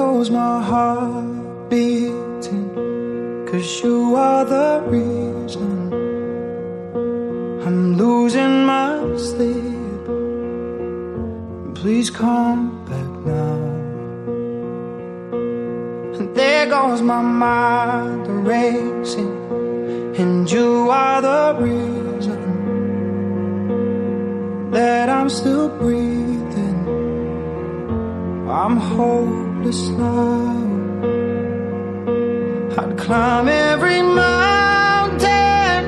Goes my heart beating. Cause you are the reason I'm losing my sleep. Please come back now. And there goes my mind racing. And you are the reason that I'm still. I'm hopeless now. I'd climb every mountain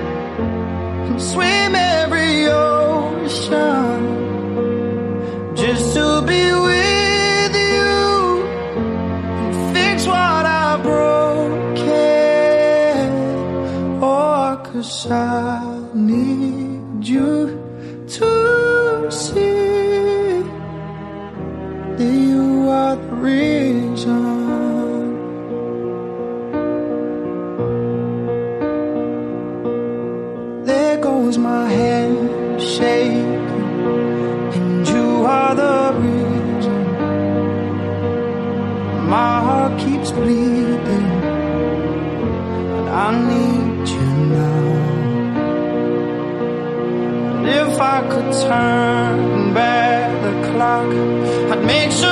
and swim every ocean just to be with you and fix what I broke. Oh, cause I need you to goes my hand shaking, and you are the reason. My heart keeps bleeding, and I need you now. And if I could turn back the clock, I'd make sure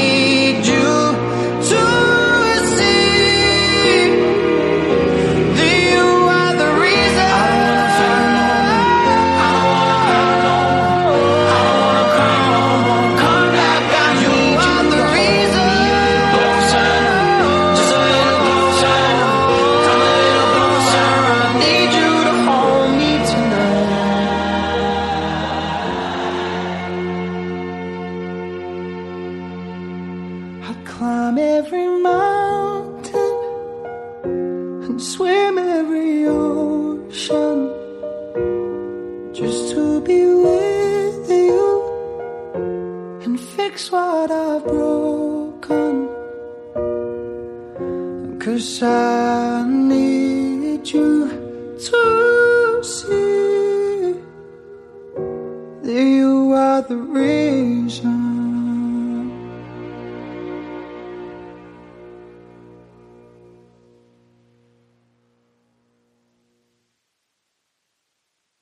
climb every mountain and swim every ocean just to be with you and fix what I've broken. Cause I need you to see that you are the reason.